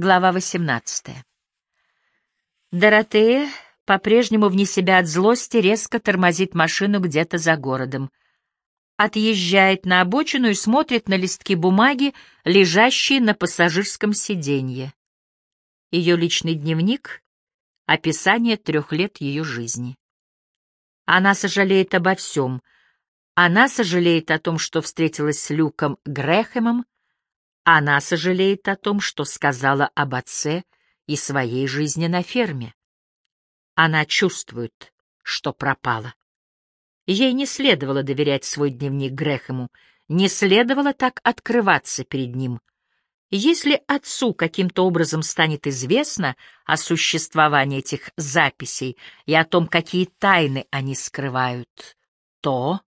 Глава 18. Доротея, по-прежнему вне себя от злости, резко тормозит машину где-то за городом. Отъезжает на обочину и смотрит на листки бумаги, лежащие на пассажирском сиденье. Ее личный дневник — описание трех лет ее жизни. Она сожалеет обо всем. Она сожалеет о том, что встретилась с Люком Грэхэмом, она сожалеет о том, что сказала об отце и своей жизни на ферме. Она чувствует, что пропала. Ей не следовало доверять свой дневник Грехему, не следовало так открываться перед ним. Если отцу каким-то образом станет известно о существовании этих записей и о том, какие тайны они скрывают, то...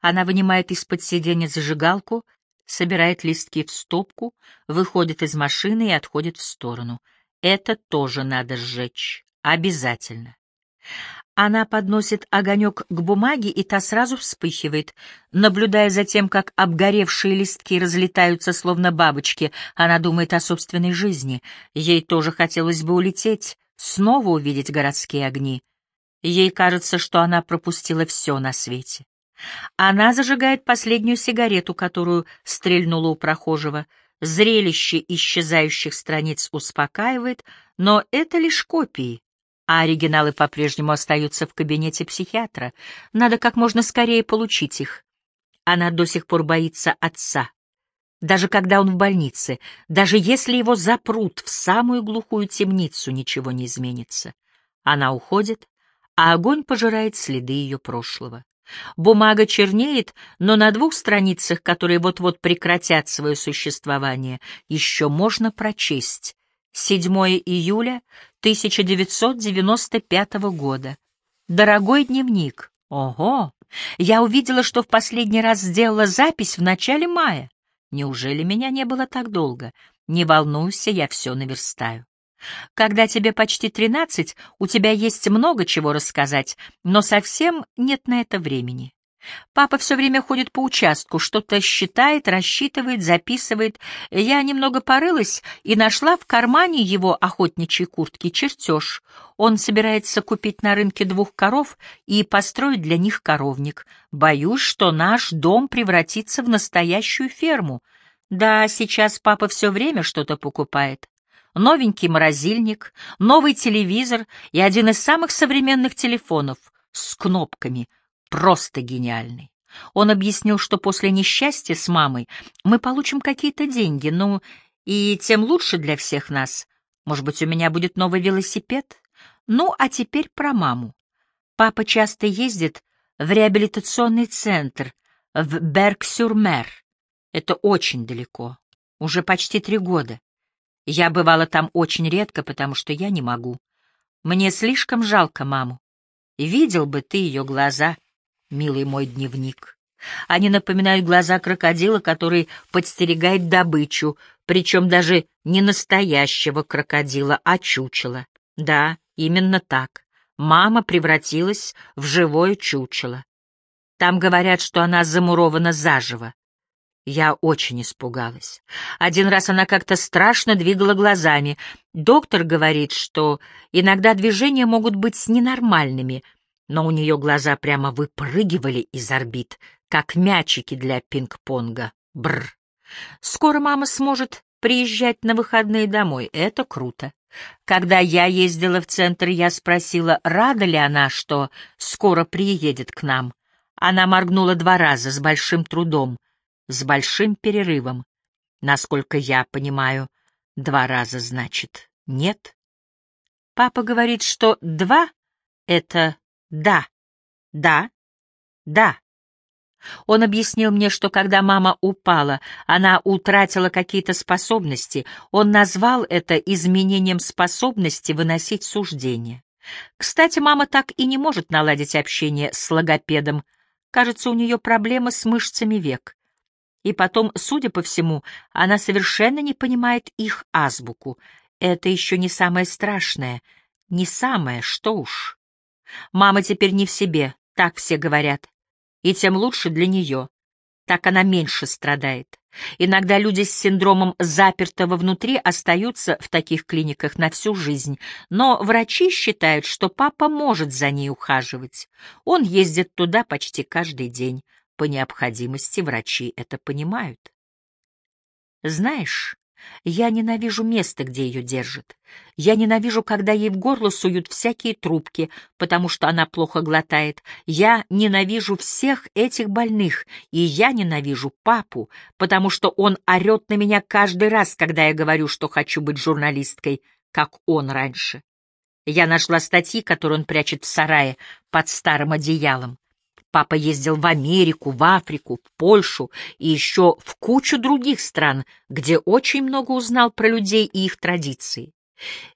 Она вынимает из-под сиденья зажигалку собирает листки в стопку, выходит из машины и отходит в сторону. Это тоже надо сжечь. Обязательно. Она подносит огонек к бумаге, и та сразу вспыхивает. Наблюдая за тем, как обгоревшие листки разлетаются, словно бабочки, она думает о собственной жизни. Ей тоже хотелось бы улететь, снова увидеть городские огни. Ей кажется, что она пропустила все на свете. Она зажигает последнюю сигарету, которую стрельнула у прохожего. Зрелище исчезающих страниц успокаивает, но это лишь копии, а оригиналы по-прежнему остаются в кабинете психиатра. Надо как можно скорее получить их. Она до сих пор боится отца. Даже когда он в больнице, даже если его запрут в самую глухую темницу, ничего не изменится. Она уходит, а огонь пожирает следы ее прошлого. Бумага чернеет, но на двух страницах, которые вот-вот прекратят свое существование, еще можно прочесть. 7 июля 1995 года. Дорогой дневник. Ого! Я увидела, что в последний раз сделала запись в начале мая. Неужели меня не было так долго? Не волнуйся, я все наверстаю. Когда тебе почти тринадцать, у тебя есть много чего рассказать, но совсем нет на это времени. Папа все время ходит по участку, что-то считает, рассчитывает, записывает. Я немного порылась и нашла в кармане его охотничьей куртки чертеж. Он собирается купить на рынке двух коров и построить для них коровник. Боюсь, что наш дом превратится в настоящую ферму. Да, сейчас папа все время что-то покупает новенький морозильник, новый телевизор и один из самых современных телефонов с кнопками, просто гениальный. Он объяснил, что после несчастья с мамой мы получим какие-то деньги, ну, и тем лучше для всех нас. Может быть, у меня будет новый велосипед? Ну, а теперь про маму. Папа часто ездит в реабилитационный центр в Берг-сюр-Мер. Это очень далеко. Уже почти три года. Я бывала там очень редко, потому что я не могу. Мне слишком жалко маму. Видел бы ты ее глаза, милый мой дневник. Они напоминают глаза крокодила, который подстерегает добычу, причем даже не настоящего крокодила, а чучела. Да, именно так. Мама превратилась в живое чучело. Там говорят, что она замурована заживо. Я очень испугалась. Один раз она как-то страшно двигала глазами. Доктор говорит, что иногда движения могут быть ненормальными, но у нее глаза прямо выпрыгивали из орбит, как мячики для пинг-понга. Бр. Скоро мама сможет приезжать на выходные домой. Это круто. Когда я ездила в центр, я спросила, рада ли она, что скоро приедет к нам. Она моргнула два раза с большим трудом — с большим перерывом. Насколько я понимаю, два раза значит нет. Папа говорит, что два — это да, да, да. Он объяснил мне, что когда мама упала, она утратила какие-то способности. Он назвал это изменением способности выносить суждения. Кстати, мама так и не может наладить общение с логопедом. Кажется, у нее проблемы с мышцами век. И потом, судя по всему, она совершенно не понимает их азбуку. Это еще не самое страшное. Не самое, что уж. Мама теперь не в себе, так все говорят. И тем лучше для нее. Так она меньше страдает. Иногда люди с синдромом запертого внутри остаются в таких клиниках на всю жизнь, но врачи считают, что папа может за ней ухаживать. Он ездит туда почти каждый день. По необходимости врачи это понимают. Знаешь, я ненавижу место, где ее держат. Я ненавижу, когда ей в горло суют всякие трубки, потому что она плохо глотает. Я ненавижу всех этих больных, и я ненавижу папу, потому что он орет на меня каждый раз, когда я говорю, что хочу быть журналисткой, как он раньше. Я нашла статьи, которые он прячет в сарае под старым одеялом. Папа ездил в Америку, в Африку, в Польшу и еще в кучу других стран, где очень много узнал про людей и их традиции.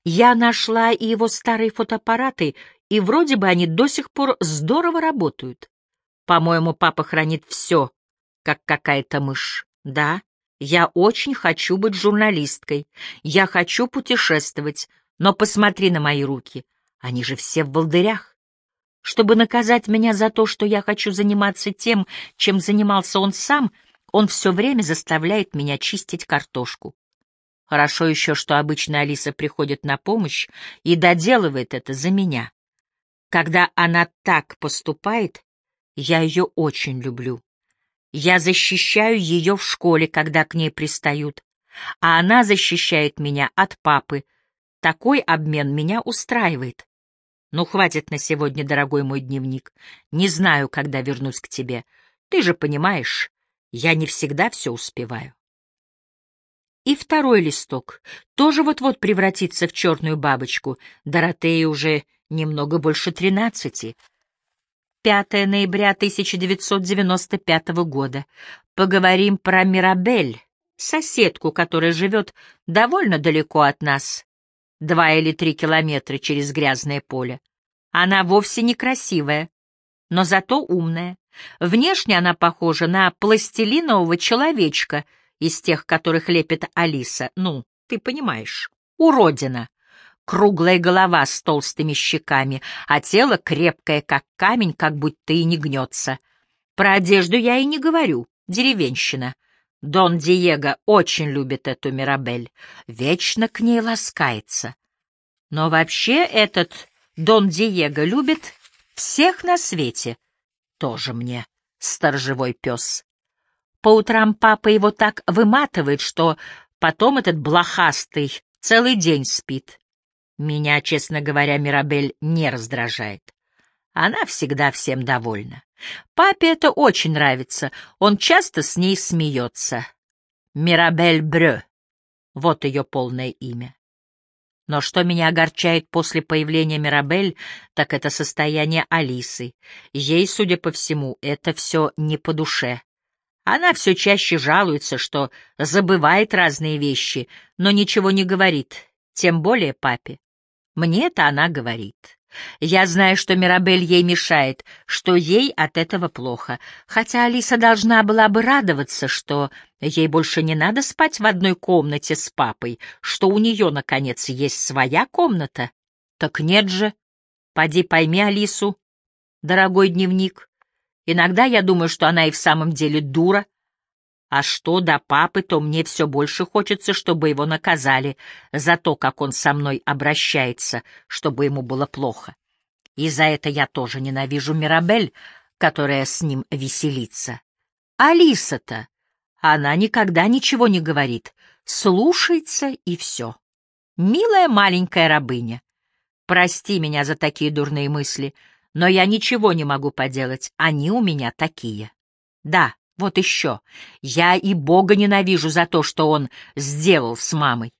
Я нашла и его старые фотоаппараты, и вроде бы они до сих пор здорово работают. По-моему, папа хранит все, как какая-то мышь. Да, я очень хочу быть журналисткой, я хочу путешествовать, но посмотри на мои руки, они же все в волдырях. Чтобы наказать меня за то, что я хочу заниматься тем, чем занимался он сам, он все время заставляет меня чистить картошку. Хорошо еще, что обычно Алиса приходит на помощь и доделывает это за меня. Когда она так поступает, я ее очень люблю. Я защищаю ее в школе, когда к ней пристают, а она защищает меня от папы. Такой обмен меня устраивает. Ну, хватит на сегодня, дорогой мой дневник. Не знаю, когда вернусь к тебе. Ты же понимаешь, я не всегда все успеваю. И второй листок тоже вот-вот превратится в черную бабочку. Доротея уже немного больше тринадцати. 5 ноября 1995 года. Поговорим про Мирабель, соседку, которая живет довольно далеко от нас два или три километра через грязное поле. Она вовсе не красивая, но зато умная. Внешне она похожа на пластилинового человечка из тех, которых лепит Алиса. Ну, ты понимаешь, уродина. Круглая голова с толстыми щеками, а тело крепкое, как камень, как будто и не гнется. Про одежду я и не говорю, деревенщина. Дон Диего очень любит эту Мирабель, вечно к ней ласкается. Но вообще этот Дон Диего любит всех на свете. Тоже мне сторожевой пес. По утрам папа его так выматывает, что потом этот блохастый целый день спит. Меня, честно говоря, Мирабель не раздражает. Она всегда всем довольна. Папе это очень нравится, он часто с ней смеется. Мирабель Брё. Вот ее полное имя. Но что меня огорчает после появления Мирабель, так это состояние Алисы. Ей, судя по всему, это все не по душе. Она все чаще жалуется, что забывает разные вещи, но ничего не говорит, тем более папе. Мне это она говорит. Я знаю, что Мирабель ей мешает, что ей от этого плохо, хотя Алиса должна была бы радоваться, что ей больше не надо спать в одной комнате с папой, что у нее, наконец, есть своя комната. Так нет же. Поди пойми Алису, дорогой дневник. Иногда я думаю, что она и в самом деле дура, а что до папы, то мне все больше хочется, чтобы его наказали за то, как он со мной обращается, чтобы ему было плохо. И за это я тоже ненавижу Мирабель, которая с ним веселится. Алиса-то, она никогда ничего не говорит, слушается и все. Милая маленькая рабыня. Прости меня за такие дурные мысли, но я ничего не могу поделать, они у меня такие. Да, вот еще. Я и Бога ненавижу за то, что он сделал с мамой.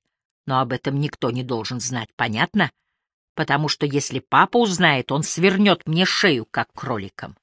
Но об этом никто не должен знать, понятно? Потому что если папа узнает, он свернет мне шею, как кроликом.